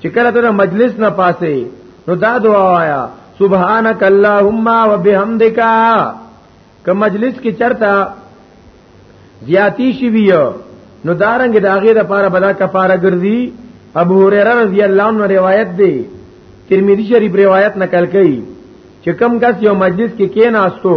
چې کله ته مجلس نه پاسې نو دا دعا وایا سبحانك اللهم وبحمدك که مجلس کې چرتا زیاتی شي ویو نو دارنګ د هغه لپاره بلا کفاره ګرځي ابو هريره رضی الله عنه روایت دی ترمذی شریف روایت نقل کړي چې کم کس یو مجلس کې کی کیناستو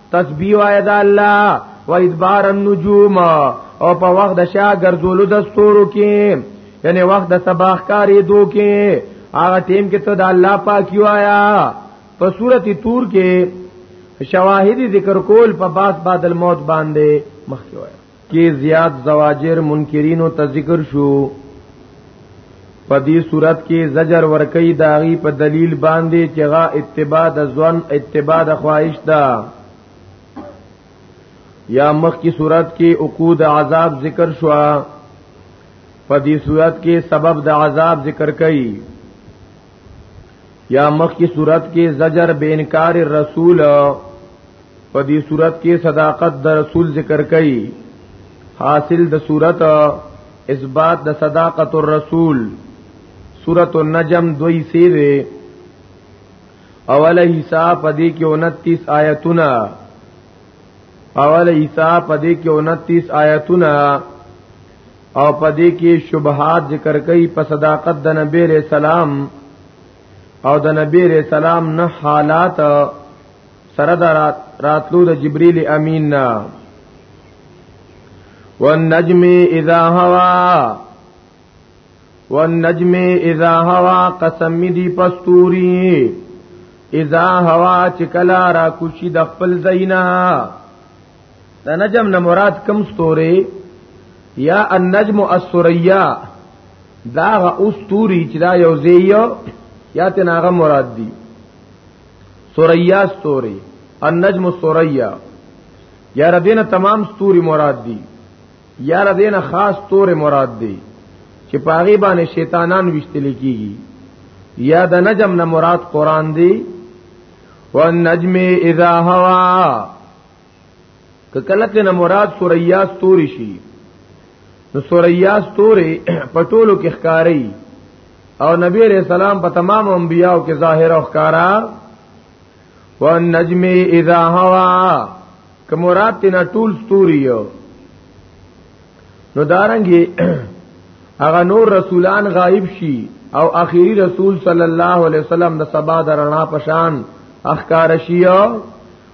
تسبیح وای د الله و ادبار النجوم او په وخت د شا ګرځولو د ستورو کې یعنی وخت د صباح کاری دو کې هغه ټیم کې ته د الله پاک یو آیا په سورتی تور کې شواهد ذکر کول په باس بعد الموت باندې مخکې وای کې زیات زواجر منکرینو ته ذکر شو په دې صورت کې زجر ورکې داغي په دلیل باندې چې غا اتباع د ځوان اتباع د خواهش ده یا مخ کی صورت کې عقود عذاب ذکر شو په دې صورت کې سبب د عذاب ذکر کړي یا مخ کی صورت کې زجر بینکار الرسول په دې صورت کې صداقت د رسول ذکر کړي حاصل د صورت اثبات د صداقت الرسول سورۃ النجم دوی سی دی اوله حساب پدې کې 29 آیتونه اوله حساب پدې کې 29 آیتونه او پدې کې شبهات ذکر کړي په صداقت د نبی رسول سلام او د نبی رسول سلام نه حالات سره د راتلو د جبريل امين نه والنجم اذا هوا والنجم اذا هوا قسم دی پستوري اذا هوا چکلا را کوشي د خپل زینا د نجم نه مراد کم ستوري یا النجم السریا دا غ استوري چې دا یو زیو یا تناغه مراد دی ثریا ستوري النجم الثریا یا ردینه تمام ستوري مراد دي یا ردینه خاص ستوري مراد دي چې پاغي باندې شیطانان وشتل کیږي یا د نجم نه مراد قران دی والنجم اذا هوا کله ته نه مراد سوریا ستوري شي نو سوریا ستوري پټولو کې ښکاری او نبی علیہ السلام په تمام انبیاء کې ظاهر او ښکارا والنجم اذا هوا که مراد تینا ټول ستوري یو نو دارنګي هغه نور رسولان غایب شي او اخیری رسول صلی الله علیه وسلم د سبا درنا پشان اخکار شیو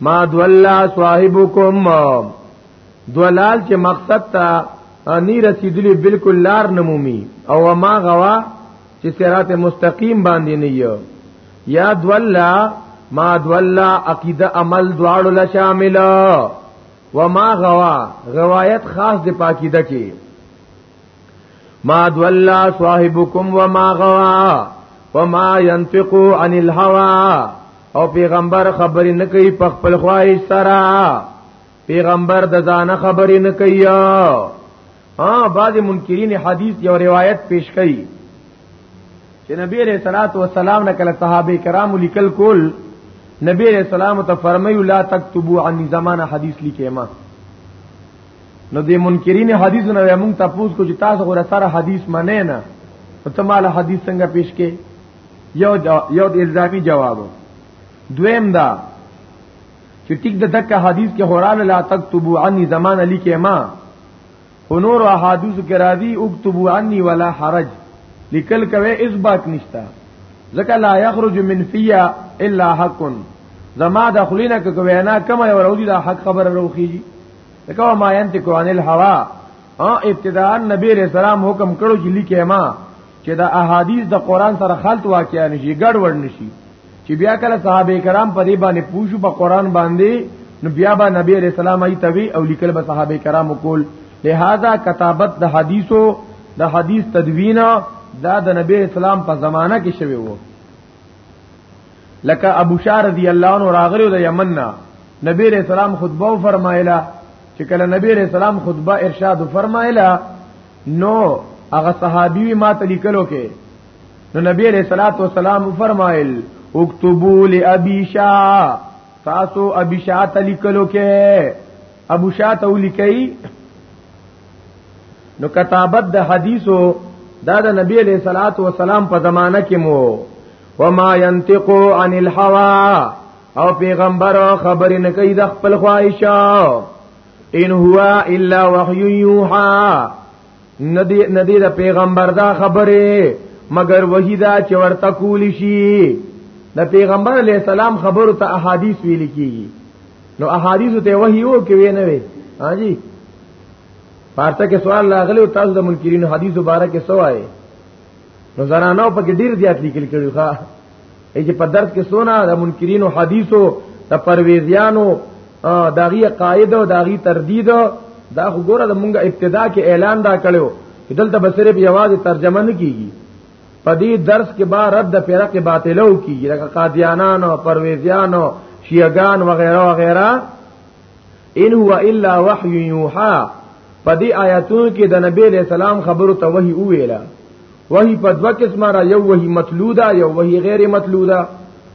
ما دولا صاحبکم دولال چې مقصد ته نی رسیدلی بالکل لار نمومي او ما غوا چې صراط مستقیم باندې نه یو یا دولا ما دولا عقیده عمل دواړو لا شامل و ما غوا غوایت خاص د پاکیده کې ما دولا صاحبكم وما غوا وما ينطق عن الهوى او پیغمبر خبرې نه کوي په خپل خواهش سره پیغمبر د ځان خبرې نه کوي ها بعض منکرین حدیث یو روایت پیش کړي چې نبی علیہ الصلوۃ والسلام نه کله صحابه کرام لیکل کول نبی علیہ السلام ته فرمایو لا تکتبو عن زمانہ حدیث لیکه ما نو د منکرین حدیث نه موږ تاسو کو چې تاسو غره سره حدیث منئ نه ته مال حدیث څنګه پیش کې یو یو د الزامي جواب دویم دا چې ټیک د دک حدیث کې هورال لا تکتبو عنی زمان علی کې ما هنور احادیث کې راځي اکتبو عنی ولا حرج لیکل کوي اثبات نشتا ځکه لا یخرج من فیا الا حق زما دخلینا کوي نه کما یو راوځي دا حق خبره روخیږي دغه ما ينتق عن الهوا ها ابتداء نبی علیہ السلام حکم کړو چې لیکه ما چې دا احادیث د قران سره خلط واقع نشي ګډ وډ نشي چې بیا کله صحابه کرام په دې باندې پوښو په قران باندې نو بیا به نبی علیہ السلام ای توی او لیکل به صحابه کرام کول لہذا کتابت د حدیثو د حدیث تدوینا دا د نبی اسلام په زمانہ کې شوی وو لکه ابو شار رضی الله عنه راغلو د یمن نه نبی رسول سلام خطبه فرمایله چې کله نبی رسول سلام خطبه ارشاد فرمایله نو هغه صحابي ما ته لیکلو کې نو نبی علیہ الصلوۃ والسلام فرمایل اكتبوا لابي شاه تاسو ابي شاه ته لیکلو کې ابو شاته ولیکي نو کتابت د حدیثو دا د نبی علیہ الصلات والسلام په زمانہ کې مو وما ينطق عن الهوى او پیغمبر خبر نه کوي د خپل خواهش ان هو الا وحي يوحى ندی ندی د پیغمبر دا خبره مگر وحی دا چې ورته کول شي د پیغمبر علی السلام خبرو ته احادیث ویل کیږي نو احادیث ته وحی وو کې وی نه وی ها جی پارته کې سوال لاغلی او تاسو د منکرین حدیث مبارک کې سوای نو زنانو په کې ډیر زیات لیکل کړي ښا ای چې په درس کې سونا د منکرین حدیثو د پرویزیانو داغي قائد او داغي تردید دا خو ګوره د مونږه ابتدا کې اعلان دا کړو دلته بسره په आवाज ترجمه نه کیږي په دې درس کې با رد د فرقه باطلو کیږي لکه قادیانانو پرویزیانو شیعگان وغیرہ وغیرہ ان هو الا وحی یوحا په دې آیاتونو کې د نبی له سلام خبرو ته وحی ویلا وحی په دوه قسمه را یو وحی مطلودا یو وحی غیر مطلودا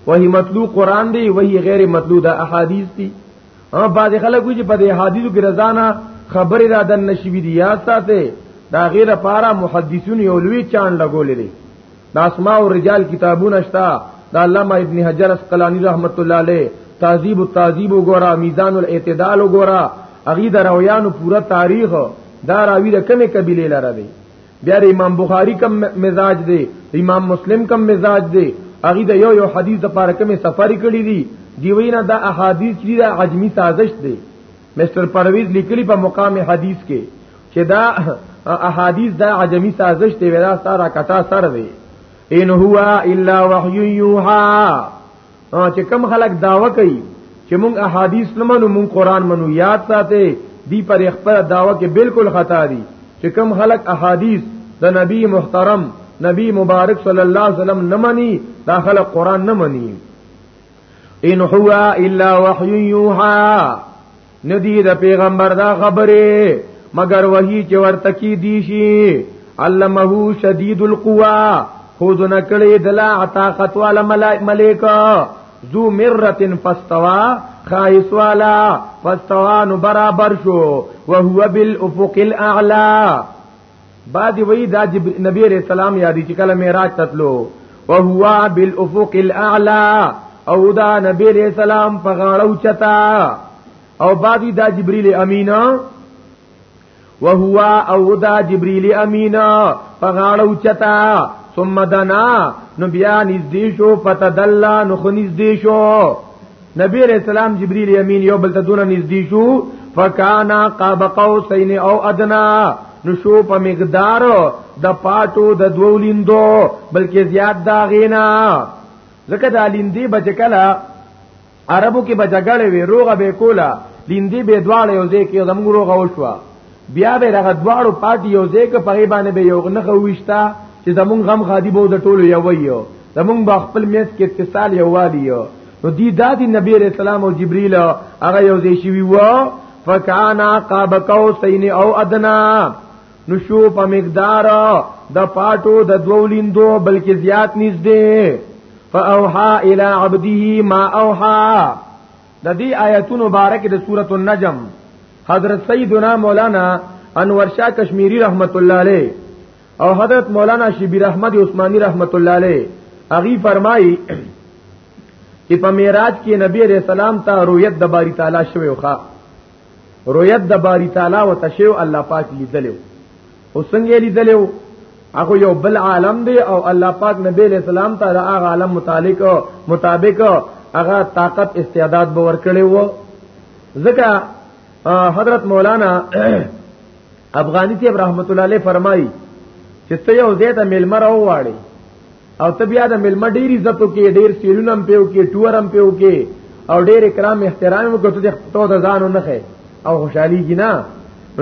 وحی مطلوب قران دی وحی غیر مطلودا احادیث دی ها بعض خلک وی چې په دې حدیثو کې رضانا خبرې را دن نشي وی دي یا ساته دا غیر لپاره محدثون یو لوی چاند لګولې دي د اسماء او رجال کتابونه شتا د علامه ابن حجر اسقلانی رحمت الله علیه تعذیب التعذیب وګورا میزان الاعتدال وګورا اغي د رویانو پورا تاریخ دا راوی د کمی قبیله لره دی بیا د امام بخاری کم مزاج دی امام مسلم کم مزاج دی هغه د یو یو حدیث د پاره کومه سفر کړی دی دی وینا دا احادیث چې دا عجمی سازش دی مستر پرویز لیکلی په مقام حدیث کې چې دا احادیث دا عجمی سازش دی ودا سارا کټا سر دی ان هو الا وحی یوها ها چې کم خلک داوا کوي چې مونږ احادیث نه منو مونږ قران منو یاد ساتي دی پر خپل داوا کې بالکل خطا دي چې کم خلک احادیث د نبی محترم نبی مبارک صلی الله علیه وسلم نه مني دا خلک قران نه مني ان هو الا وحی یوحى ندی د پیغمبر دا خبره مگر وحی چې ورته کی دی شي علمه شدید القوا خود نکړي دلا عطا خطواله ملائکه ذو مرت فاستوا خایس والا فاستوا نو برابر شو وهو بالافق الاعلى بعد وی دا نبی علیہ السلام یادی چې کله معراج تتلو وهو بالافق الاعلى او دا نبی علیہ السلام په غاړه اوچتا او بعد دا جبرئیل امینا وهو او دا جبرئیل امینا په غاړه اوچتا ثم دنا نو بیا نږدې شو فتدلا نو خو نږدې شو نبی علیہ السلام جبرئیل امین یو بل ته دونه نږدې شو فکانا قاب قوسین او ادنا نشو په مقدار د پاتو د دولیندو بلکې زیات دا غینا ځکه دا لیندې بچکلا عربو کې بچګړې وی روغه به کولا لیندې به دواړې او ځکه زمګورو غوښوا بیا به دغه دواړو پارټي یو ځای کې په باندې به یو نه خوښتا چې زمونږ غم خادي بو د ټولو یو یو زمونږ با خپل میس کې اتصال یو والی یو نو دی دادی نبی علیہ السلام او جبرئیل هغه یو ځای شي وو فکانا قاب قوسین او ادنا نو شو په مقدار د پاټو د دولیندو بلکې زیات نږدې فاوحا الی عبده ما اوحا د دې آیاتونو بارکه د سورۃ النجم حضرت سیدنا مولانا انور شاه کشمیری رحمت الله علیه او حضرت مولانا شبیر احمد عثماني رحمت الله علیه اغي فرمایي چې په معراج کې نبی رسول الله ته رؤیت د باری تعالی شوی وخا رویت د باری تعالی او تشیو الله پاک لیدلو او څنګه لیدلو هغه یو بل عالم دی او الله پاک نبی علیہ السلام ته د هغه عالم متعلق مطابق هغه طاقت استعداد به ورکړي وو ځکه حضرت مولانا افغانی تی رحمت الله علیه فرمایي چې ته یو زیاته ملمر او واړي او ته بیا د ملما ډیر عزت وکي ډیر سیلونم پیو کې ټورم پیو کې او ډیر اکرام احترام وکړو ته ته د ځانو نه خې او خوشحالي جنا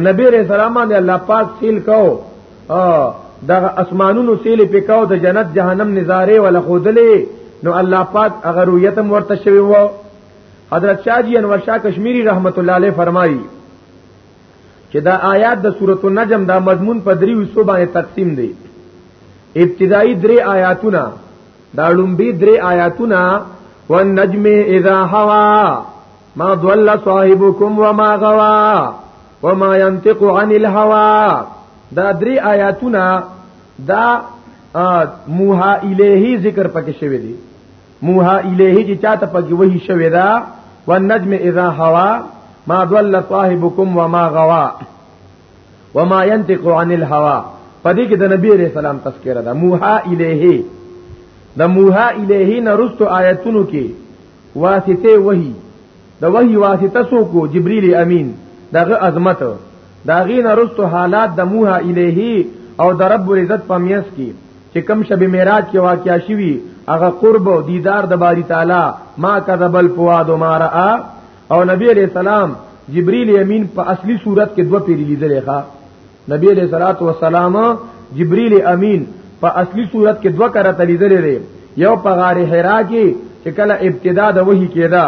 نبی رسول الله باندې الله پاک سیل کو او دغه اسمانونو سیل پکاو د جنت جهنم نظاره ولا خودلې نو الله پاک هغه رؤیت ورته شوی وو حضرت شاہ جی انور شاہ کشمیری رحمت الله علیه فرمایي چې دا آیات د سورۃ النجم دا مضمون په دریو حصو باندې تقسیم دی ابتدایي درې آیاتونه دا لومبي درې آیاتونه والنجم اذا هوا ما ضل صاحبكم وما غوا وما ينطق عن الهوى دا درې آیاتونه دا موها الیه ذکر پکې شوی دی موها الیه چې چاته پکې وحی شوی دا والنجم اذا هوا ما ضل صاحبكم وما غوا وما ينطق عن الهوى پدې کې د نبی عليه السلام تذکرہ ده موها الیه د موها الیه نرستو آیتونو کې واسطه وحی د وحی واسطه سو کو جبرئیل امین دغه عظمت داغین رستو حالات د موها الیه او د رب العزت په میس کې چې کم شب معراج کې واقعیا شوی هغه قرب او دیدار د باری تعالی ما کذب الفؤاد ما را او نبی علیہ السلام جبرئیل امین په اصلي صورت کې دوه پیری لیدل ښا نبی علیہ الصلوۃ والسلام جبرئیل امین په اصلي صورت کې دوه کرته لیدل لري یو په غار حرا کې چې کله ابتدا د وਹੀ کېدا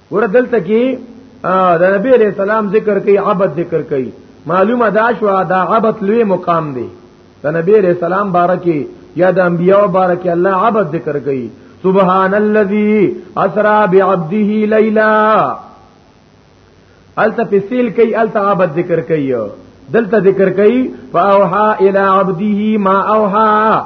ور دلته کې د نبی علیہ السلام ذکر کوي عبد ذکر کوي معلومه دا شو دا عبد لوی مقام دی د نبی علیہ السلام بارکه یا د انبیاء بارکه الله عبد ذکر کوي سبحان الذي اسرا بعبده ليلا الته فصیل کوي الته عبد ذکر کوي دلته ذکر کوي فاوحا الى عبده ما اوحا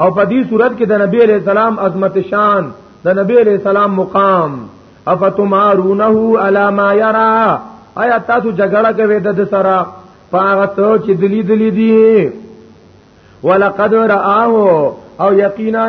او په دې صورت کې د نبی علیہ السلام عظمت شان د نبی علیہ السلام مقام افتمارونه علی ما یرا آیا تاسو جګړه کوي د سره پاغه ته چې دلی دلی دی ولقد رآه او یقینا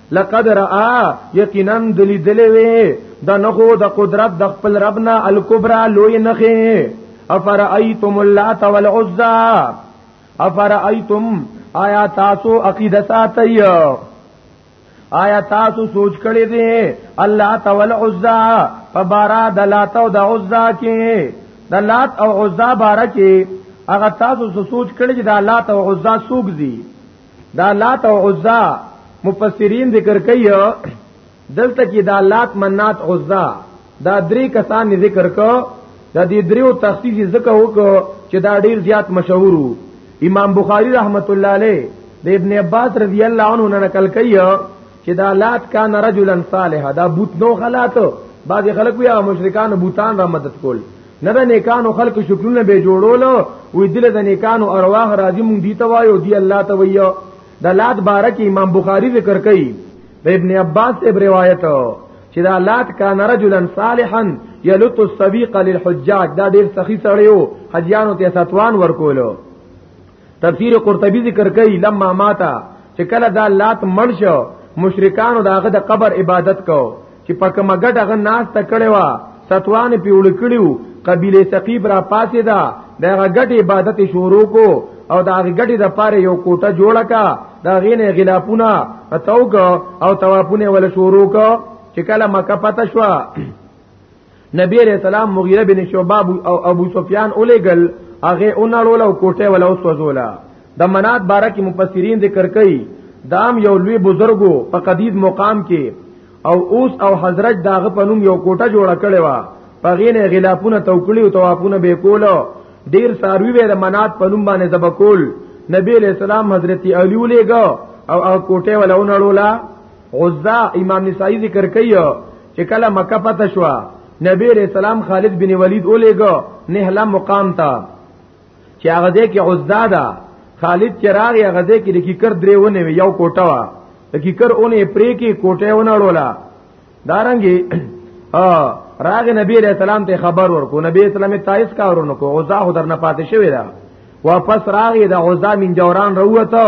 لقد را یقینا دلی دلی وی د نخو د قدرت د خپل ربنا الکبرى لوی نخه افرایتم اللات والعزى افرایتم آیا تاسو عقیده ساتي آیا تاسو سوچ کړی دی الله تعالی عزا فبارا د لات او د عزا کې د لات او عزا بارکه هغه تاسو سوچ کړی چې د لات او عزا سوق دي دا لات او عزا مفسرین ذکر کوي دلته کې دا لات منات عزا دا درې کسان ذکر کو دا دې دریو تخصیص ذکر وکړو چې دا ډیر زیات مشهور وو امام بخاری رحمت الله علیه د ابن عباس رضی الله عنه نه نقل کوي چې دا لات کان رجلا صالحا دا بوت نو خلاتو بعضی خلک وی مشرکان بوتان را مدد کول نه د نیکانو خلق شکلونه به جوړول وی دل د نیکانو ارواح راځي مونږ دی ته وایو دی الله ته ویو د لات بارک امام بخاری ذکر کوي د ابن عباس اب روایت چې دا لات کان رجلا صالحا یلط السبیق للحجاج دا ډیر سخی سړیو حجیانو ته ساتوان ورکولو تفسیر قرطبی ذکر کوي لما ماتا چې کله دا لات مړ شو مشرکانو داغه د قبر عبادت کو چې په کومه ګټه غ ناس تکړه وا ستوان پیوړ کړیو قبیله ثقیب را پاسې دا دغه ګټ عبادت شروع کو او دا غټي د پاره یو کوټه جوړه کا دا غینه غلافونه اتاو او توافونه ول شروع کو چې کله مکه پته شو نبی علیہ السلام مغیره بن شعبہ او ابو سفیان اولېګل هغه اونړول او کوټه ولا وسوزولا د منات بارا کې مفسرین ذکر کوي دام یو لوی بزرګو په قدید مقام کې او اوس او حضرت داغه په نوم یو کوټه جوړه کړې و پغینه غلافونه توکلی او توافونه به کولو ډیر ساروی وې د منات په نوم باندې زبکول نبی علیہ السلام حضرت علی ولېګو او هغه کوټه ولا اونړولا عزا امام نسائی ذکر کوي چې کله مکه فتح شو نبی رسول سلام خالد بن ولید اولېګو نهلا مقام تا چې هغه دې کې عزدا ده خالد چراغ یا غزه کې د کیکر درې ونه وی یو کوټه وا د کیکر اونې پرې کې کوټه ونه ورولا دارنګي راغ نبی علیہ السلام ته خبر ورکو نبی اسلام تایس کارونه کو غزا خو درنه پاتې شوی دا واپس راغی د غزا من جوران روته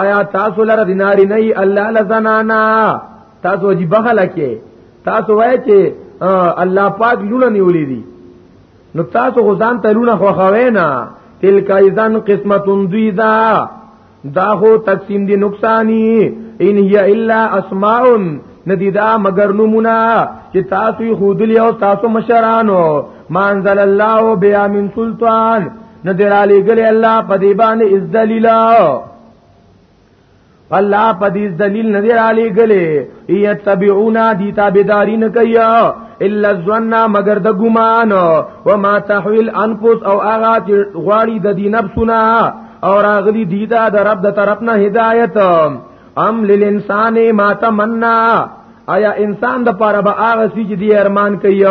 آیا تاسو لره دیناری نه الله لزنانا تاسو جی بخله کې تاسو وای چې الله پاک لونه نیولې دي نو تاسو غزان ته لونه خوخوي نه تلک ایزن قسمت دویدا دا هو تقسیم دی نقصانی ان هی الا اسماء ندیدا مگر نمونه چې تاسو خودلی او تاسو مشرانو مانزل الله بیا من سلطان نه درالی ګل الله په دی باندې از دلیل الله په دې دلیل نه درالی ګل یتبعونا دی تابعداري نه کوي الا الظن مگر د ګمان او ما تحویل انفس او اغا چې غواړي د دې نفسونه او راغلي دی دا د رب د طرف نه هدایت ام للانسان ما تمنا آیا انسان د پاره به هغه سي چې دی ارمان کوي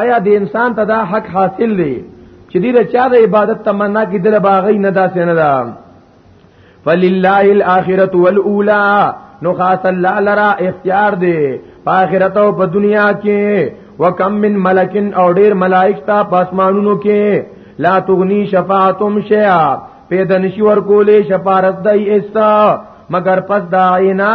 آیا د انسان ته دا حق حاصل دی چې دې چا د عبادت تمنا کې دل باغی نه داسې نه ده فللله الاخرۃ والاولى نو خاص الله لرا اختیار دی په آخرت او په دنیا کې وکم من ملکن او ډیر ملائک تا پاسمانونو کې لا تغنی شفاعتم شیئا پیدا نشي ورکولې شفاعت دای ایستا مگر پس دا عینا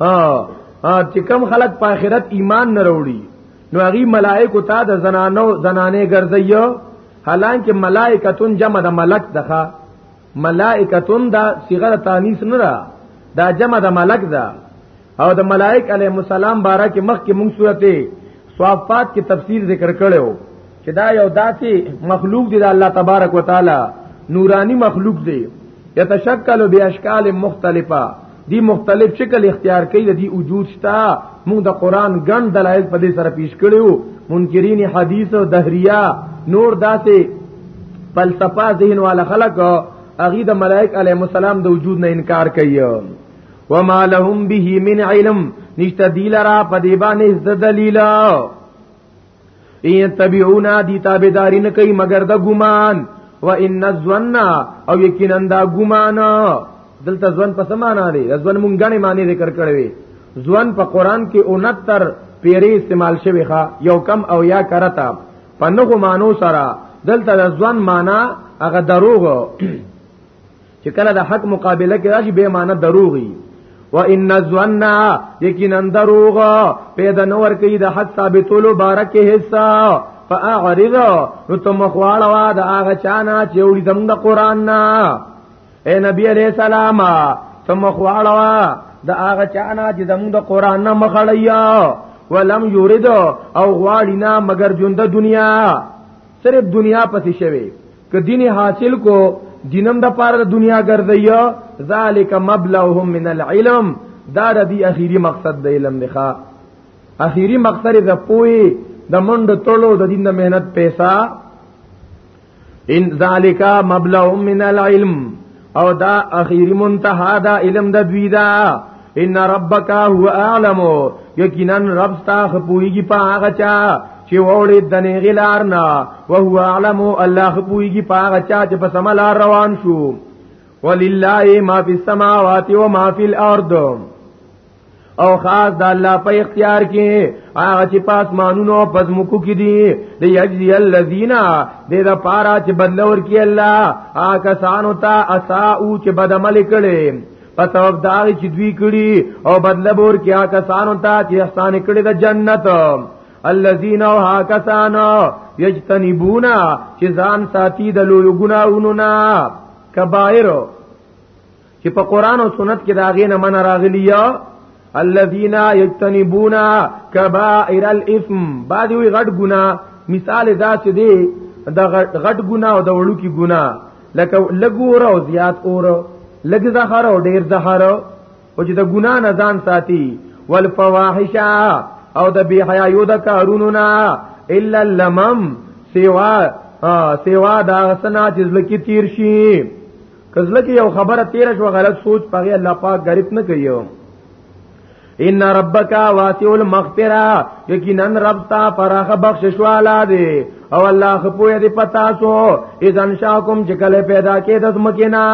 ها ها چې کم خلک په آخرت ایمان نه وروړي نو هغه ملائکه ته د زنانو زنانه ګرځي حالانکه ملائکتون جمع د ملک دغه ملائکتون دا صيغه تانیث نه ده دا جمع د ملک ده او د ملائک علیهم السلام بارکه مخکې موږ سورته صافات کې تفسیر ذکر کړو چې دا یو داسې مخلوق دی د الله تبارک وتعالى نورانی مخلوق دی یتشکل باشکال مختلفه دی مختلف شکل اختیار کوي د دې وجود شتا موږ د قران ګڼ دلایل په دې سره پیش کړیو منکرین حدیث او دهریا نور داسې فلسفه ذهن والا خلق اغي د ملائک علیهم السلام د وجود نه انکار کوي وما لهم به من علم نشته دی لرا په دی باندې د دلیل ان تبعونا دی تابعداري نه کوي مگر د ګمان و ان الظن او یقینا دا ګمان دلته ځوان په سمانا دی ځوان مونږ غني معنی ذکر کړی وي ځوان په قران کې 69 پیری استعمال شوی ښا یو کم او یا کرتا په نغو مانو سره دلته ځوان معنا هغه دروغ چې کله د حق مقابله کې راشي به معنی دروغي و ان الظن یقینا دروغ پیدا نور کوي د حق ثابتولو بارکه حصہ فاعرض نو تم خواړه وا د هغه چانا چې وړي زم د قران نه اے نبی علیہ السلام تم خواړه وا د هغه چانا چې زم د قران نه مخړیا ولم یورد او غواړي نه مگر ژوند دنیا صرف دنیا پسې شوی که دین حاصل کو دینم د پاره د دنیا ګرځیا ذالک مبلغهم من العلم دا د دې اخیری مقصد د علم نه ښا اخیری مقصد د پوی د منډ تړلو د دین د مهنت پیسې ان ذالک مبلغهم من العلم او دا اخیری منتها دا علم د دوی دا ان ربک هو اعلم یقینا رب ستا خپویږي په هغه چا چې وړي د نه غلار نه او هو اعلم الله خپویږي په هغه چا چې په سمل روان شو ولله ما فی السماوات و ما فی الارض او خاص د الله په اختیار کې هغه چې پاس مانونو پس مکو کې دي د یجزی الذین د د پارا چې بدلور کې الله آ کسانو ته اساو چې بدعمل کړي په سبب دا چې دوی کړي او بدلور کې آ کسانو ته چې احسان کړي د جنت الذين ها کسان یجتنبون چې ځان ساتي د لوی ګناهونو نه کبائر چې په قران او سنت کې دا غینه من راغلی یا الذين يجتنبون كبائر الاثم بعد وی غټ ګنا مثال دا چې دی د غټ ګنا او د وړو کې ګنا لکه لګور او زیات اور لګ زهر او ډیر زهر او چې د ګنا نه ځان ساتي والفواحش او د بی حیايو د کارونو نه الا اللمم سوا سوا دا سنا چې لکه تیر شي کزله کې یو خبره تیر شو غلط سوچ پغه الله پاک غریب نه کوي ان ربک واسع المغفرہ یقینا رب تا فراخ بخشش والا دی او الله خپوی دی پتا سو اذ انشاکم جکل پیدا کې د مکینا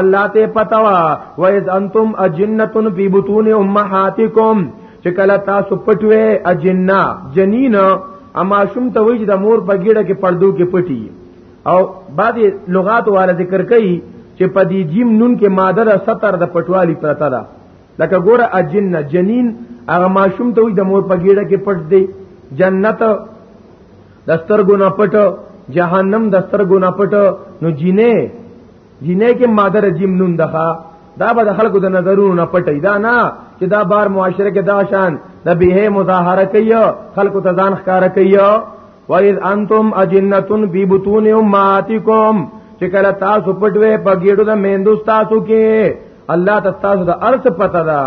الله ته پتا وا و اذ انتم اجنتن فی بطون امهاتکم چکل تاسو پټوي اجننا جنین اما شوم ته وی د مور په ګډه کې پردو کې پټي او بعد لغات والا ذکر کوي چې په دې جیم نون کې ماده د ستر د پټوالی پرته ده لکه ګوره اجن جنین هغه ماشوم ته وي د مور په ګیړه کې پټ دی جنت د سترګو نه پټ جهنم د سترګو نه پټ نو جینې جینې کې ماده د جیم نون ده دا به د خلکو د نظرونو نه پټي دا نه چې دا بار معاشره کې دا شان د به مظاهره کوي خلکو ته ځان ښکارا کوي وَإِذْ أَنْتُمْ أَجِنَّةٌ فِي بُطُونِ أُمَّهَاتِكُمْ چې کله تاسو پټوي په ګېډو د میندو تاسو کې الله تاسو د ارث پته ده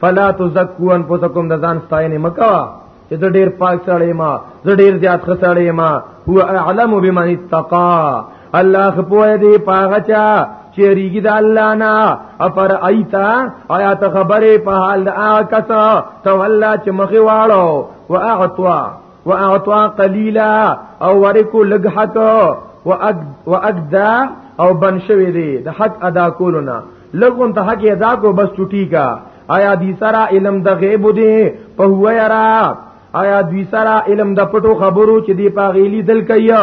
فلا تزکو انفسکم د ځان ستاینه مکوا چې زه ډیر پاک سړی ما زه ډیر زیات خسړی ما هو اعلم بمن اتقا الله خپوه دی پاغچا چې ریګی د الله نه افر ایتا آیا ته خبره په حال د آکسا تولا چې مخې واړو واعطوا واعطا قليلا او ورکو لګ حق واق واقدا او بن شوی دی د حق ادا کولو نه لګون ته حق ادا کو بس چټی کا آیا دی سرا علم د غیب دی په هو یرا آیا دی سرا علم د پټو خبرو چې دی پاغیلی دل کیا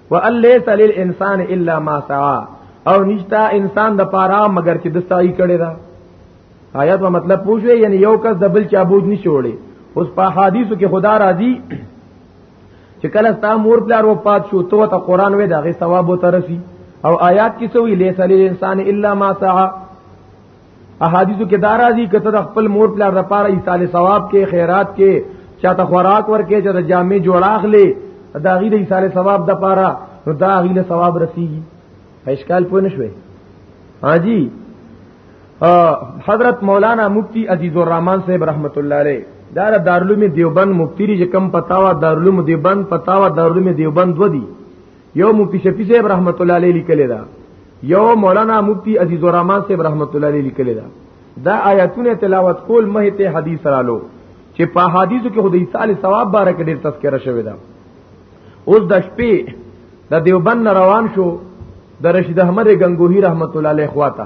وان ليس للانسان الا ما سعى او نشتا انسان د پاره مگر چې د سعی کړي دا آیات په مطلب پوښوي یعنی یو کس د بل چا بوج نشي وړي اوس په حدیثو کې خدا راضي چې کله ستا مور پلار وفات شو ته ته قران وې دغه ثواب وترسي او آیات کې سوې لیس للانسان الا ما سعى احادیثو کې دا راځي کته د خپل مور پلا د پاره ایصال ثواب کې خیرات کې چاته خوراک ورکې چې د جامع جوړاخلې دا غي د ایصال ثواب د پاره نو دا غي له ثواب رسیږي اشکال پوه نشوي حاجی حضرت مولانا مفتی عزیز الرحمن صاحب رحمت الله علیه دا دارلوم دیوبند مفتی ری کم پتاوا دارلوم دیوبند پتاوا دارلوم دیوبند ودی یو مفتی شفیع صاحب رحمت الله علیه لیکلی دا یو مولانا مفتی عزیز الرحمن صاحب رحمت الله علیه لیکلی دا دا آیاتونه تلاوت کول مه ته حدیث رالو چې په حدیثو کې خدای تعالی ثواب باره کې ډیر تذکرہ شوی دا اوس د شپې د دیوبند روان شو د رشید احمد غنگوهی رحمت الله علیه خواته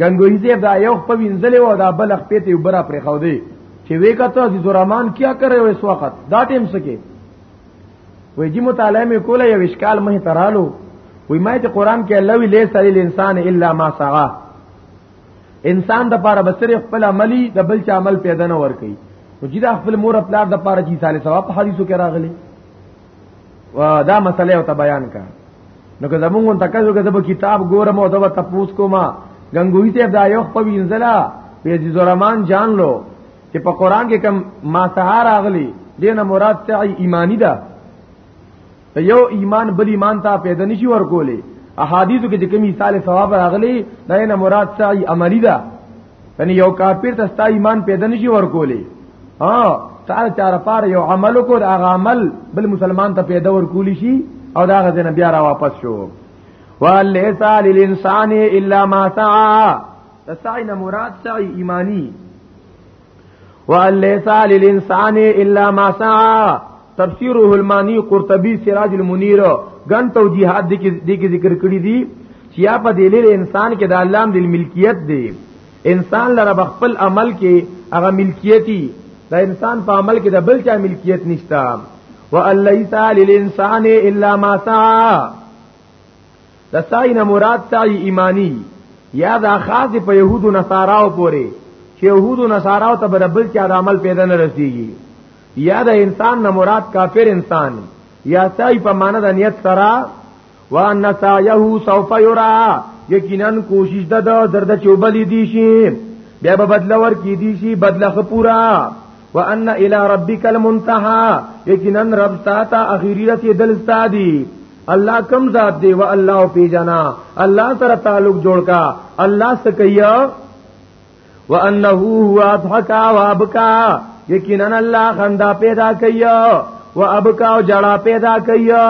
گنگوی زیب دا یو خپل وینځلې و دا بل خپې ته وبره پرې خو دی چې وې کته عزیز الرحمن کیا کرے وې اس وخت دا ټیم سکے وې جی مطالعه مې کوله یو اشکال مه ترالو وې ما ته قران کې الله وی لیس علی الانسان الا ما سعى انسان د پاره بسره خپل عملی د بل چا عمل پیدا نه ور کوي نو جدا خپل مور خپل د پاره چې صالح ثواب حدیثو کې راغلي وا دا مسله او ته بیان کا نو که زمونږ ته کزو که زب کتاب ګورم او دا تپوس کوما غنگوی ته دا یو په وینځلا په عزیز الرحمن جان لو چې په قران کې کم ما سهار اغلی دینه مراد سعی ایمانی ده ته یو ایمان بل ایمان ته پیدا نشي ورکولې احادیثو کې چې کوم مثال ثواب راغلي دا نه مراد سعی عملی ده یعنی یو کافر ته ستا ایمان پیدا نشي ورکولې ها تعالی چاره پار یو عمل کو دا عمل بل مسلمان ته پیدا ورکولی شي او دا غزنه بیا را واپس شو وليس للانسان الا ما سعى سعينا مراد سعي ایمانی وليس للانسان الا ما سعى تفسیره المانی قرطبی سراج المنیر ګن توجیهات دي کې ذکر کړی دي چې یا په دلیل انسان کې د الله د ملکیت دی انسان لره بخپل عمل کې هغه ملکیتی دا انسان په عمل کې د بل چا ملکیت نشته وَأَلَّيْسَ لِلْإِنسَانِ إِلَّا مَا سَعَى د سعی نه مراد سعی ایمانی یا دا خاص په يهودو نصاراو پورې چې يهودو نصاراو ته برابر چې عمل پیدا نه رسیږي یا د انسان نه مراد کافر انسان یا سعی په معنی د نیت سره وان سعیه سوف یرا یقینا کوشش د درد چوبلی دی شي بیا به بدل ور کی دی شي بدل خپورا وان الى ربک المنتهى یقینا رب تا تا اخیری رسیدل ستا دی الله کم ذات دی و الله پی جنا الله سره تعلق جوړ کا الله سکیا وانه هو اضحك وابكى یقینا الله خندا پیدا کیا و ابکا او جڑا پیدا کیا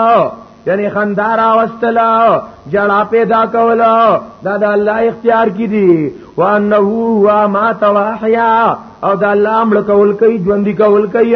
یعنی خندا را واستلا جڑا پیدا کولا دا د الله اختیار کی دی وانه هو ما تواحیا او د الله امر کول کوي ژوند کول کوي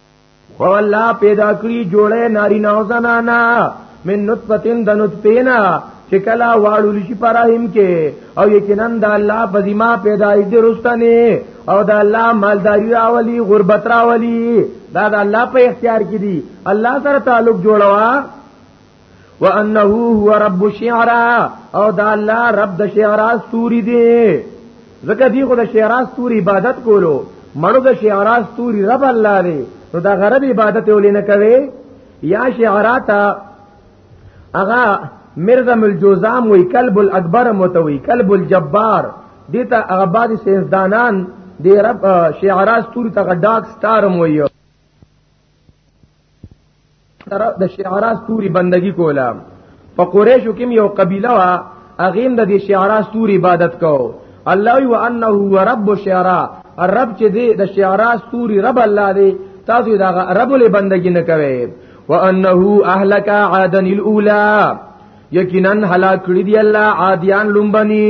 او الله پیدا کړی جوړه ناری نو زنانا من نطفتن د نطفینا چې کلا واړول شي پراهیم کې او یقینا د الله په ذمہ پیدایش دې رستنه او د الله مالداری راولي غربت راولي دا د الله په اختیار کې دي الله سره تعلق جوړوا وانه هو رب الشعرا او دا الله رب د شعرا ستوري دی زکه دی خو د شعرا ستوري عبادت کولو مړو د شعرا ستوري رب الله دی نو دا غرب عبادت ولې نه کوي یا شعرا تا اغا مرزم الجوزام وی کلب الاکبر متوی کلب الجبار دیتا اغا بعد سینزدانان دی رب شعرا ستوري تا ډاک سٹار مویو د شعرا سوري بندگی کولا په قریشو کې یو قبيله وا اغیم د دې شعرا سوري عبادت کو الله یو انه هو رب شعرا رب چې دې د شعرا سوري رب الله دې تاسو دا رب له بندگی نه کوي وانه اهلك عادن الاولى یقینا هلاک کړی دی الله عادیان لومبني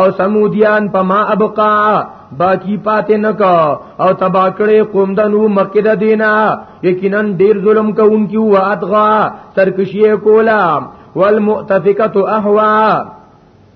او سمودیان په ما ابقا باقی پاتې نکا او تبا کړې قوم د نو مکه د دینا یقینا ډیر ظلم کوونکی و اتغا سرکشی کولا والمؤتفقه اهوا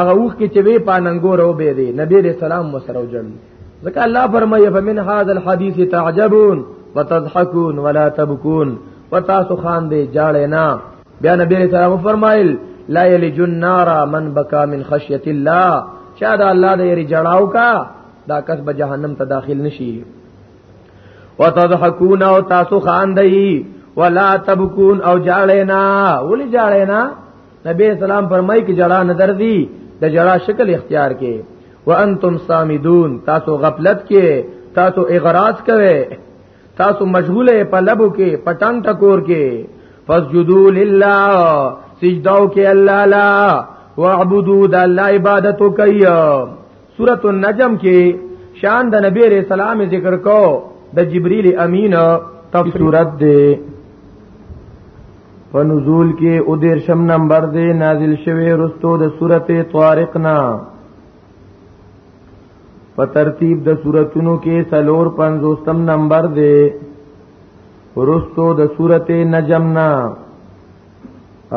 هغه وخت کې چې وی پاننګور او به دی نبی رسول سلام مسرو جن ځکه الله فرمایي فمن هذا الحديث تعجبون وتضحكون ولا تبكون وتاسو خان دی جاړې نه بیا نبی رسول سلام فرمایل لا یلج النار من بکا من خشیت الله چا دا الله د یری جړاو کا دا کس به جهنم ته داخل نشي وتضحكون او تاسو خان دی ولا تبكون او جاړې نه ولې جاړې نه نبی اسلام فرمای کی جړه نه درځي د جړه شکل اختیار کې وانتم سامدون تاسو غفلت کې تاسو اغراض کوي تاسو مشغول په لبو کې پټنګ ټکور کې فسجدو لله سجدو کې الله لا واعبدو د الله عبادت کوي سورۃ النجم کې شان د نبی رسول سلام ذکر کو د جبرئیل امین تفسیرات دی په نزول کې او دیر شم نمبر دی نازل شوی رستو د سورته طارق نا په ترتیب د سوراتونو کې سلور پنځوستم نمبر دی رستو د سورته نجم نا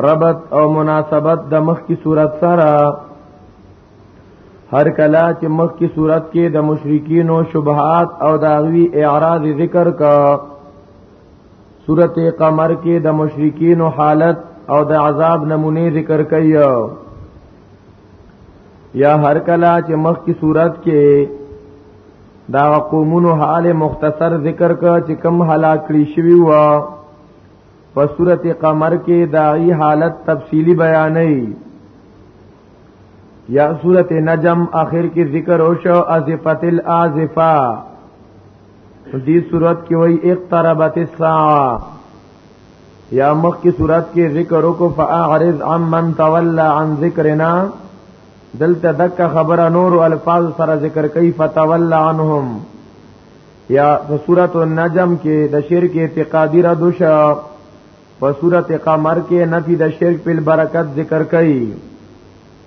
ربط او مناسبت د مخ کی صورت سره هر کلا چې مخ کی صورت کې د مشرکین او شبهات او داوی اعراض ذکر کا سورته قمر کې د مشرکین حالت او د عذاب نمونه ذکر کړي یا هر کله چې مخ کی صورت کې دا قومونو حال مختصر ذکر کړ چې کم هلاک کړی شوی و په سورته قمر کې دای حالت تفصیلی بیانې یا سورته نجم اخر کې ذکر او شو ازفت الازفه دې صورت کې وای اقتربت الساعه یا مخ کی صورت کې ذکر وکړو فاعرض عمن تولى عن ذکرنا دلته دک خبره نور الفاظ سره ذکر کوي فتولى عنهم یا په صورت النجم کې د شرک اعتقادی را دوشه په صورت قمر کې نفي د شرک په برکت ذکر کړي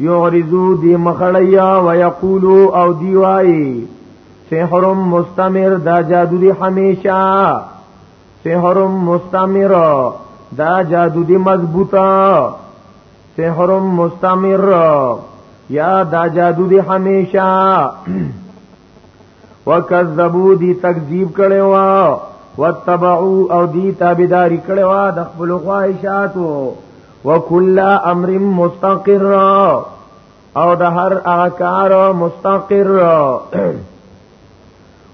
یعرضو دی مخړیا ویقولو او دی وای سحر مستمر دا جادو دی همیشه سحر مستمر دا جادو دی مضبوطه سحر مستمر یا دا جادو دی همیشه وکذبوا دی تکذیب کړي وا وتبعوا او دی تابعداري کړي وا د خپل خواهشاتو وکل امر مستقر او د هر اکار مستقر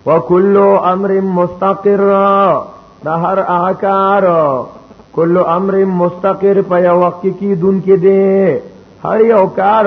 وکل امر مستقر د هر اکار کل امر مستقر په یو وخت کې دن کې دی هر یو کار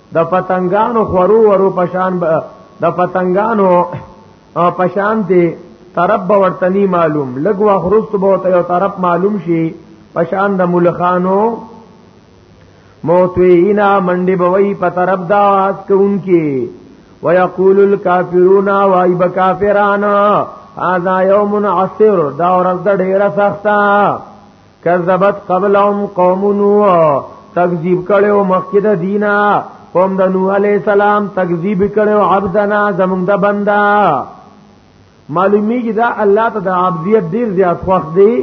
د پتنګانو خورو ورو پشان با د پتنګانو پشان دی طرف به ورتنی معلوم لګ واخرست به ته یو طرف معلوم شي پشان د ملخانو موتوینا منډي بوي په طرف دا واس کوونکی ويقول الكافرون وای بکافران هذا يوم عسر دا ورځ ډیره سخته کذبت قبلهم قوم نوح تکذیب کړو مخکې د دینا قوم د نوح علی السلام تکذیب کړو عبدنا زمونږ د بندا معلومیږي دا الله ته د عبدیت ډیر زیات خوښ دی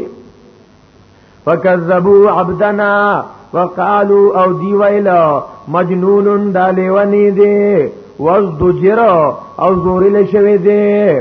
فکذبوا عبدنا وقالو او دی ویل مجنون دا لیونی دی وزدجر او زوری لشوی دی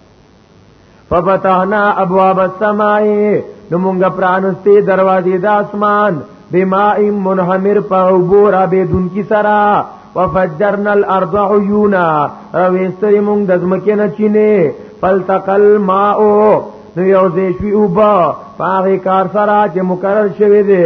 ففتحنا ابواب السماء نو مونږه پرانستی دروازې د اسمان بماء منهمر په عبور ابدون کی سرا وفجرنا الارض عيونا او استری مونږ د زمکه نه چینه فلتقل ماء نو یو ځای شوی او با پاره کار سره چې مقرر شوی دی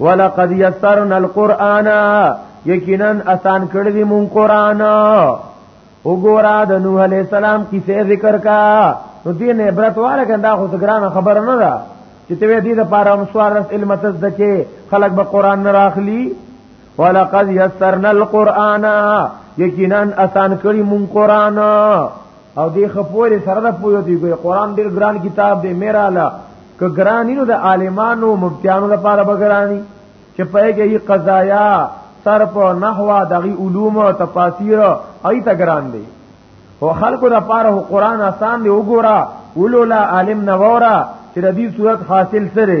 ولقد یسرنا القرآن یقینا آسان کړی دی مون قرآن وګورا د نوح علی السلام کیسه ذکر کا نو دین عبرت واره کندا خو ګران خبر نه ده چې ته دې د پاره مسوار رس علم تز دکې خلق به قرآن نه راخلی ولقد یسرنا القرآن یقینا آسان کړی مون قرآن او دې خپورې سره د پویو دی ګور قرآن ډیر ګران کتاب دی میرا لا که ګرانی نو د عالمانو مبتیانو لپاره بګرانی چې پې کې قضایا صرف او نحو دغه علوم او تفاسیر ای ته ګران دي او خلکو د پاره قرآن آسان دی وګوره ولولا عالم نوورا چې د دې صورت حاصل سره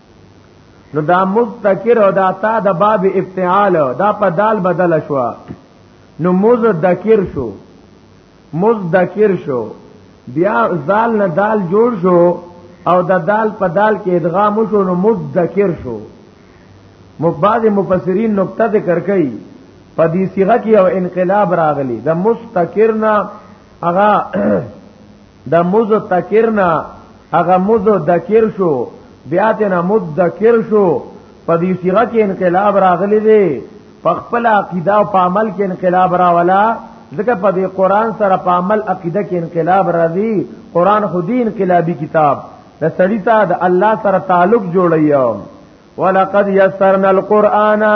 نو دا مذکر او دا تا د باب افتعال دا په دال بدل شو نو مذکر شو مذکر شو بیا زال نه دال جوړ شو او د دا دال په دال کې ادغام شو نو مذکر شو مبعض مفسرین نقطه ذکر کړي په دې صيغه کې یو انقلاب راغلی د مستقرنا هغه د مزو تکرنا هغه مزو دکر شو بیا ته نه مد دکر شو په دې صيغه کې انقلاب راغلی دی په خپل عقیده او په عمل کې انقلاب راولا ځکه په دې قران سره په عمل عقیده کې انقلاب راځي قران خو دې انقلابي کتاب د سړی ته د الله سره تعلق جوړیو ولقد یسرنا القرانا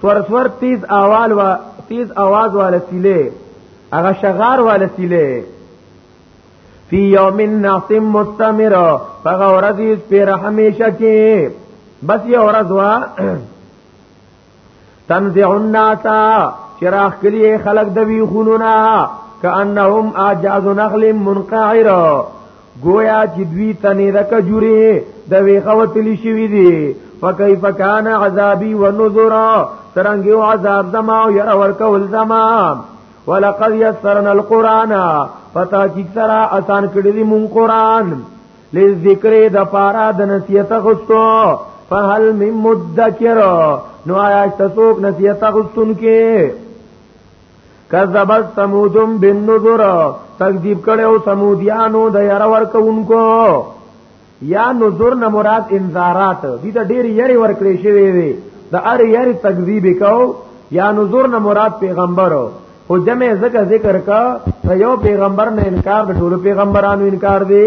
سورسور تیز آواز وا تیز آواز والا سیله هغه شغار والا سیله فی یوم ناسم مستمر فغه ورځ یې پیر همیشه کې بس یو ورځ وا تنزع الناس چراغ کلی خلق د وی خونونا کانهم اجاز نخل منقعر گویا چې دوی تنه د کجوره د ویخوتلی شوی دی فکیف کان عذابی و نذر ترنګ یو عذاب زما او ير ور کول زما ولقد یسرنا القرآن پتا کی سرا آسان کړی دی مون قرآن لذکر د پارا د نصیحت غستو فهل من مدکر نو آیا تاسو نصیحت غستون کې کذبت سمودم بالنذر تکذیب کړو سمودیانو د ير ورکونکو یا نذر نه مراد انذارات دي د ډیر یری ورکړې شوی وي د ار یری تکذیب کو یا نذر نه مراد پیغمبرو خو جمع زکه ذکر کا یو پیغمبر نه انکار د ټولو پیغمبرانو انکار دی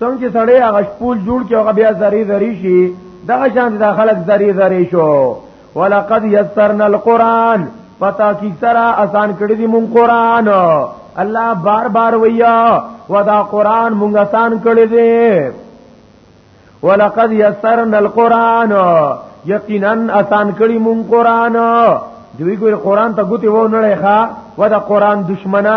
څنګه چې سړی هغه شپول جوړ کې هغه بیا زری زری شي دغه شان د خلک زری زری شو ولقد یسرنا القرآن پتا کی سرا آسان کړی دی مون قرآن الله بار بار ویا ودا قرآن مونږ آسان کړی دی ولقد یسرنا القرآن یقینا آسان کړی مون قرآن دوی ګور قرآن ته ګوتی و نه ښا ودا قرآن دشمنا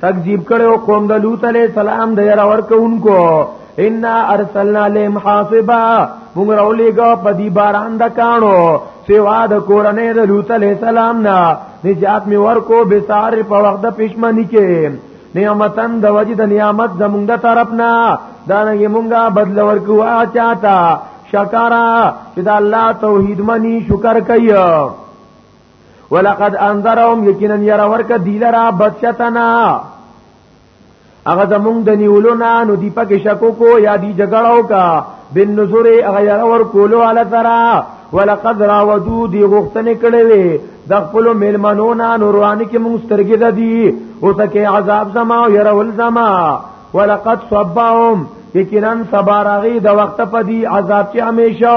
تکذیب کړو قوم د لوط علی السلام د یرا ورکونکو ان ارسلنا لهم حاصبا موږ راولېګا په دې باران د کانو سیوا د کورنۍ د لوط علی السلام نه نجات می ورکو به سار په وخت د پښمنی کې نعمتن د وجد نعمت زمونږ د طرف نه دا نه مونږه بدل ورکو اچاتا شکارا چې د الله توحید منی شکر کوي ولقد انذرهم یقینا ير ورک دیلرا بچتنا هغه زمونږ د نیولو نه نو دی پکې شکو کو یا دی جګړاو کا بن نظر هغه یې ور کولو علی ترا ولقد راودو دی غختنه کړي وي د خپل میلمنو نه نورانی کې مونږ سترګې د دی او تکي عذاب زما او ير ول زما ولقد صبهم یقینا صبر غي د وخت په دی عذاب چې همیشه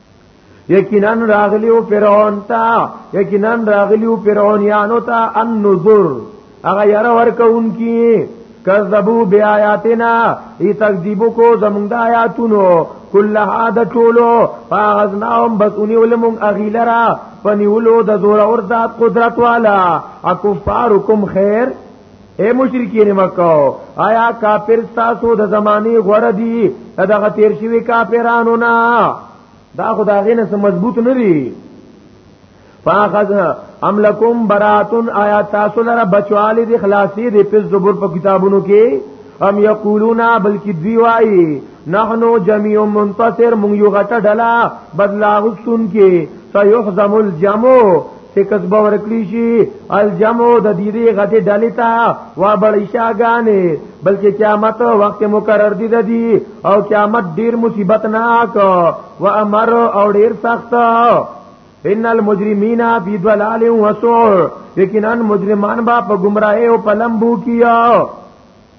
یقینا راغلیو فرعون تا یقینا راغلیو فرعون یانو تا النذر هغه یاره ورکون کی کذبوا بیااتنا ای تکذیب کو زمون د آیاتونو کلها د ټولو فاغذناهم بس اونی ولمون اغیلرا پنیولو د زور اور ذات قدرت والا اکفارکم خیر اے مشرکین مکه آیا کافر تاسو د زمانه غره دي دغه تیر شوی کافرانو نه دا خدای نه سم مضبوط نه دي فاخذ ام لکم براتن آیا تاسو لره بچوالی د خلاصي د پس زبر په کتابونو کې ام یقولون بلکې دی وایي نحنو جميع منتصر مون یو غټه ډلا بدلا غسون کې سيحزم الجمو چې کسب ورکړي شي الجمو د دې دې غټه ډلې تا وا بړې شاګانې بلکې قیامت وخت مقرر دي د دې او قیامت ډیر مصیبت ناک و امر او ډیر سخت ان المجرمین فی ضلال و سوء یقینا مجرمان با په گمراهی او په لمبو کیو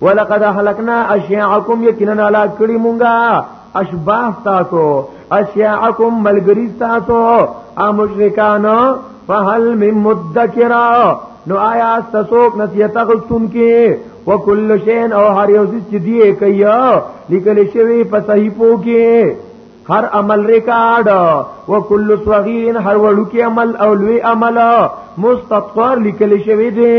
ولقد اهلكنا اشياعكم يقينا لا کړی مونږه اشباح تاسو اشياعكم ملګری تاسو ا مشرکان فهل من مدکرا نو آیا تاسوک نصیحت غستون کی وکل شین او هر یو چې دی کوي لیکل شوی په صحیفو کې هر عمل ریکارډ او کل صغیر هر وړو کې عمل او لوی عمل مستطور لیکل شوی دی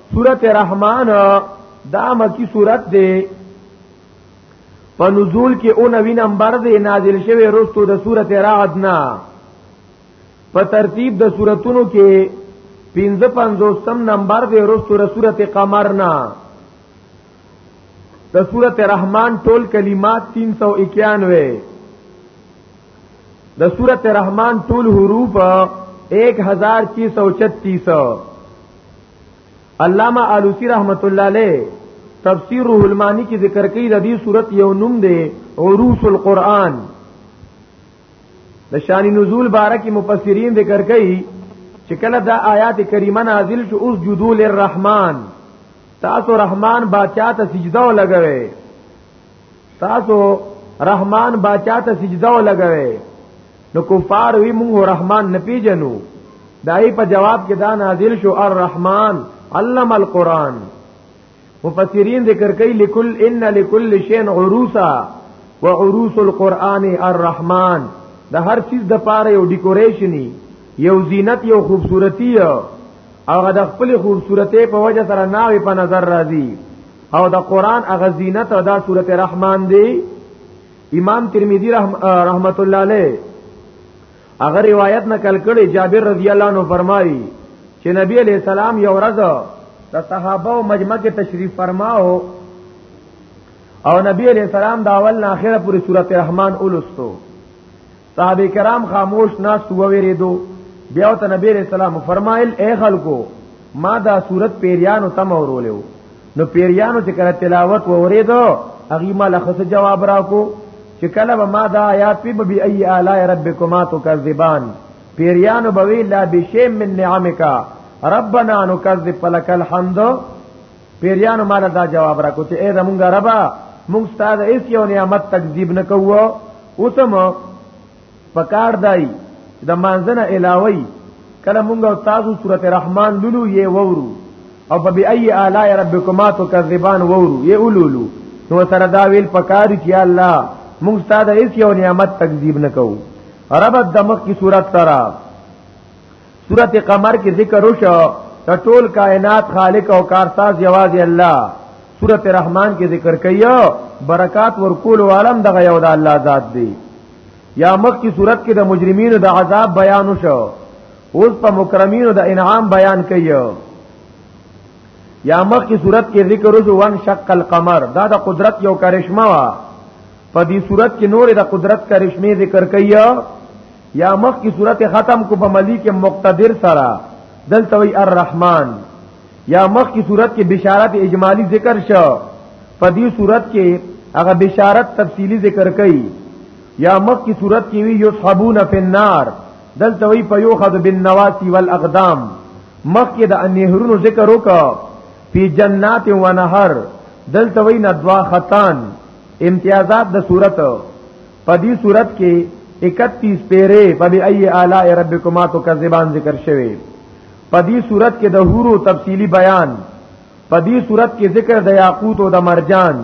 سورت رحمان دا مکی سورت دے په نزول کې او نوی نمبر دی نازل شوی رستو د سورته رعد نه په ترتیب د سوراتونو کې 55 نمبر دی رستو د سورته قمر نه د سورته رحمان ټول کلمات 391 د سورته رحمان ټول حروف 1636 علامہ علوسی رحمت الله علیه تفسیر روح المانی کی ذکر کړي د دې صورت یو نوم دی عروس القرآن د شان نزول بارکی مفسرین ذکر کړي چې کله دا آیات کریمه نازل شو اوس جدو للرحمن تاسو رحمان بادشاہ ته سجده ولګوي تاسو رحمان باچا ته سجده ولګوي نو کفار وی موږ رحمان نه پیژنو دای په جواب کې دا نازل شو الرحمن علم القرآن مفسرین ذکر کوي لکل ان لکل شین عروسا و عروس القرآن الرحمن د هر چیز د پاره یو ډیکوریشنی یو زینت یو خوبصورتی هغه د خپل خوبصورتۍ په وجه سره ناوي په نظر راځي او د قران هغه زینت او د سورته رحمان دی امام ترمذی رحم رحمت الله علیه هغه روایت نقل کړي جابر رضی الله عنه فرمایي چې نبی علیہ السلام یو ورځ د صحابه او مجمع کې تشریف فرماو او نبی علیہ السلام دا اول نه اخره پوری سورته رحمان اولستو صحابه کرام خاموش ناس تو ویریدو بیا ته نبی رسول الله فرمایل اے خلکو ما دا صورت پیریانو تم اورولیو نو پیریانو چې کله تلاوت و اوریدو هغه ما لخص جواب راکو چې کله به ما دا آیات په بی ای اعلی ربکما تکذبان پیریانو بوی لا بشی من نعمک ربنا نکذب فلک الحمد پیریانو مال دا جواب راکو چې اې زمونږ ربا مونږ ستاسو هیڅ یو نعمت تکذیب نه کوو اوسم پکار دای د مانځنه علاوه کله مونږ تاسو سورته رحمان لولو یې وورو او په بأي آلاء ربکما تکذبان وورو یې اولولو نو سره دا ویل پکار چې الله مونږ ستاسو هیڅ یو نعمت تکذیب نه کوو ربط دمخ کی صورت سره سورته قمر کې ذکر وشو د ټول کائنات خالق او کارساز یواز الله سورته رحمان کې ذکر کایو برکات ورکول عالم دغه یو د الله ذات دی یا مخ کی صورت کې د مجرمینو د عذاب بیان وشو اوس په مکرمینو د انعام بیان کایو یا مخ کی صورت کې ذکر وشو وان شق القمر دا د قدرت یو کرشمه وا په دې صورت کې نور د قدرت کرشمه ذکر کیا یا مخ کی صورت ختم کو په ملک مقتدر سره دلته وی الرحمن یا مخ کی صورت کې بشارت اجمالی ذکر شو په دې صورت کې هغه بشارت تفصیلی ذکر کړي یا مخ کی صورت کې وی یصحبون فی النار دلته وی په یوخذ بالنواسی والاقدام مخ کې د انهرونو ذکر وکړه فی جنات و نهر دلته وی ندوا ختان امتیازات د صورت په دې صورت کې 31 پیره په بی ای اعلی ربکما تو کذبان ذکر شوی په دې صورت کې د حورو تفصیلی بیان په دې صورت کې ذکر د یاقوت او د مرجان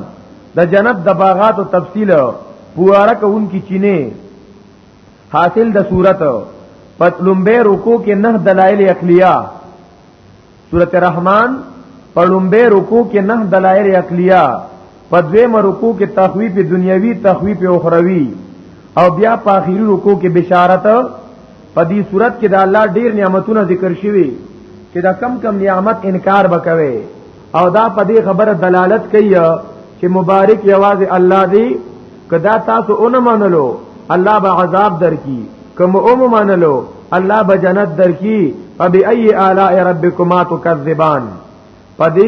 د جنت د باغات او تفصیل پواره کوونکی چینه حاصل د صورت په لومبه رکو کې نه دلایل عقلیه سورته رحمان په لومبه رکوع کې نه دلایل عقلیه په دویمه رکوع کې تخویف دنیوي تخویف اخروی او بیا په اخیری رکوع کې بشارت په دې صورت کې د الله ډیر نعمتونه ذکر شوي چې دا کم کم نعمت انکار وکوي او دا په دې خبره دلالت کوي چې مبارک یوازې الله دی کدا تاسو اون منلو الله به عذاب درکې کوم اوم منلو الله به جنت درکې فبای ای اعلی ربکما تکذبان پدې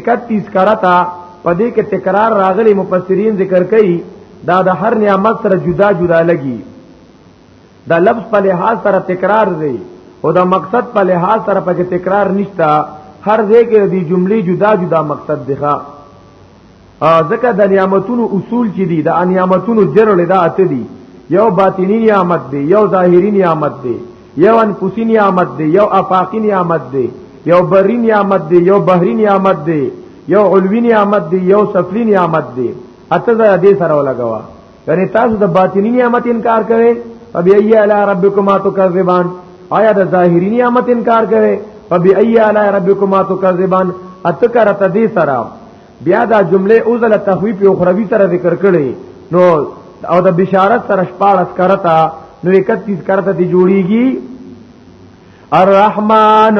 31 کرتا پدې کې تکرار راغلي مفسرین ذکر کوي دا د هر نعمت سره جدا جدا لګي دا لفظ په لحاظ سره تکرار دی او دا مقصد په لحاظ سره پکې تکرار نشتا هر ځای کې د جملې جدا جدا مقصد دی ښا ځکه د نعمتونو اصول چې دي د نعمتونو جرل دا اته دي یو باطینی نعمت دی یو ظاهری نعمت دی یو انفسی نعمت دی یو افاقی نعمت دی یو بری نعمت دی یو بحری نعمت دی یو علوی نعمت دی یو سفلی نعمت دی اته دا دې سره ولګوا یعنی تاسو د باطینی نعمت انکار کوئ ابي اي على ربكما تكذبان آیا د ظاهری نعمت انکار کوئ ابي اي على ربكما تكذبان اتکرت دې سره بیا دا جمله اوزل تخویف او خروی سره ذکر کړي نو او د بشارت سره شپارس کرتا نو 31 کرتا دی جوړیږي الرحمن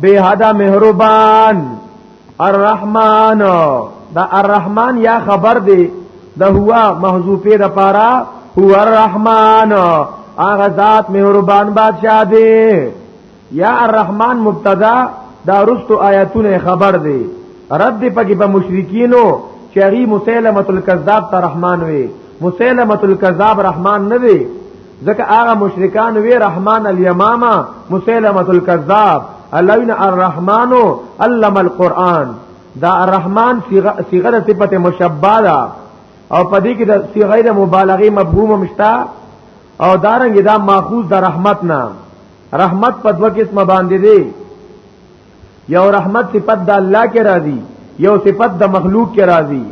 بے حد مهربان الرحمن دا الرحمن یا خبر دی د هوا محذوفه د پارا هو الرحمن هغه ذات مهربان بادشاہ دی یا الرحمن مبتدا دا رستو آیاتونه خبر دی رد دی پکې په مشرکینو چې هغه مسلمه الکذاب ته رحمان وي مسلمه الکذاب رحمان نه وي ځکه هغه مشرکان وی رحمان الیمامه مسلمه الکذاب الوین الرحمن علم القرآن دا الرحمن صیغه د صفت مشبہ ده او پدې کې د صیغه د مبالغه مفهوم مشتا او دارنګ دا ماخوذ د رحمت نه رحمت په دوه قسمه باندې دی یو رحمت صفت د الله کې راځي یو صفت د مخلوق کې راځي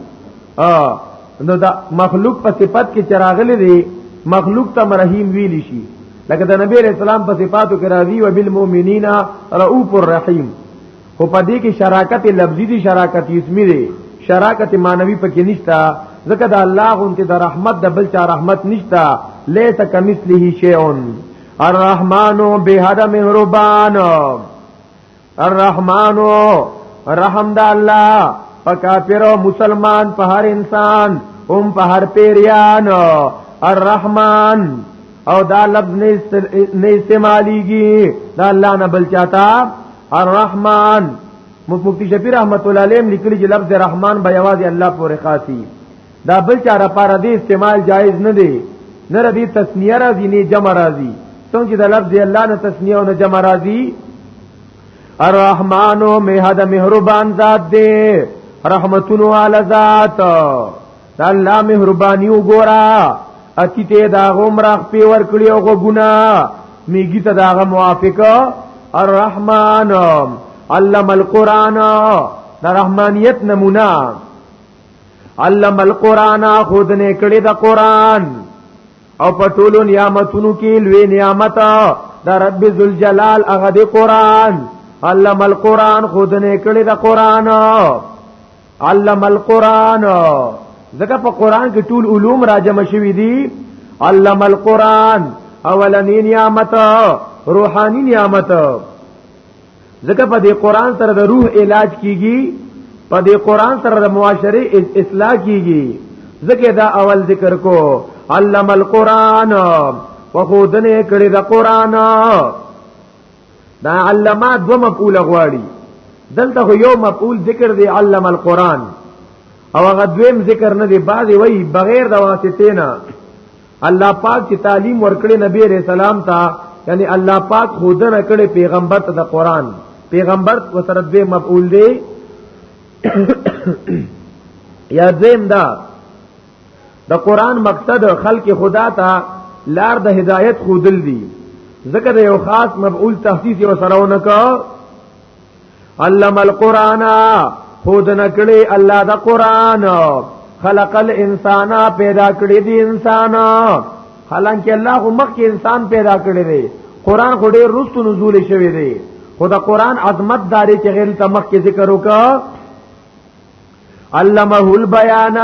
نو دا مخلوق په صفت کې چراغلې دی مخلوق ته مرحیم ویل شي لکه د نبی رسول الله په صفاتو کې راځي او بالمؤمنین رؤوف الرحیم خو په دې کې شراکت لفظي دي شراکت اسمي دي شراکت مانوي پکې نشتا ځکه د الله غونته د رحمت د بل چا رحمت نشتا ليس کمثله شيئون الرحمن بهذا مهربان الرحمن رحم د الله په کافر او مسلمان په هر انسان هم په هر پیریان الرحمن او دا لفظ نه استعمالیږي دا الله نه بل چاته الرحمن مفتی شفیع رحمت الله علیه لیکلی چې لفظ رحمان به یوازې الله پورې خاصي دا بل چا لپاره دی استعمال جایز نه دی نه ردی تسنیه راځي نه جمع راځي څنګه چې د لفظ الله نه تسنیه او نه جمع راځي الرحمن مهد مهربان ذات دی رحمتونو علی ذات دا الله مهرباني وګورا اتی ته دا غمرخ پی ور کړی او غوګنا میګی ته دا غ موافقه الرحمن علم القرآن دا رحمانیت نمونه علم القرآن خود نه کړی د قرآن او په ټولو نعمتونو کې لوی نعمت د رب ذل جلال هغه د قرآن علم القرآن خود نه کړی د قرآن علم القرآن ځکه په قرآن کې ټول علوم راجم شوي دي علم القرآن اولنی نعمت روحانی نعمت ځکه په دې قران سره د روح علاج کیږي په دې قران سره د معاشره اصلاح کیږي ځکه دا اول ذکر کو علم القرآن وخودنه کړي د قرآن دا علما دو مفعول غواړي دلته یو مفعول ذکر دی علم القرآن او هغه دویم ذکر نه دی بعضی وای بغیر د واسطې نه الله پاک چې تعلیم ورکړي نبی رسول سلام ته یعنی الله پاک خودنه کړي پیغمبر ته د قران پیغمبر وسره به مفعول دی یا زم دا د قران مقصد خلق خدا ته لار د هدایت خودل دی ځکه د یو خاص مفعول تخصیص یو سره ونکړه علم القرآن خود نکړي الله د قرآن خلق الانسان پیدا کړی دی انسان حالانکه الله خو مخکې انسان پیدا کړی دی قرآن خو ډیر رستو نزول شوی دی خو د قرآن عظمت داري چې غیر تمخ کې ذکر وکړه علمه البیان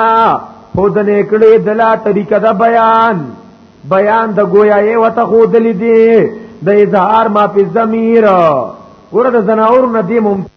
خود نه کړي دلا طریقه د بیان بیان د گویا یې وته خود لیدي د اظهار ما په ضمیر ورته زناور ندی ممتاز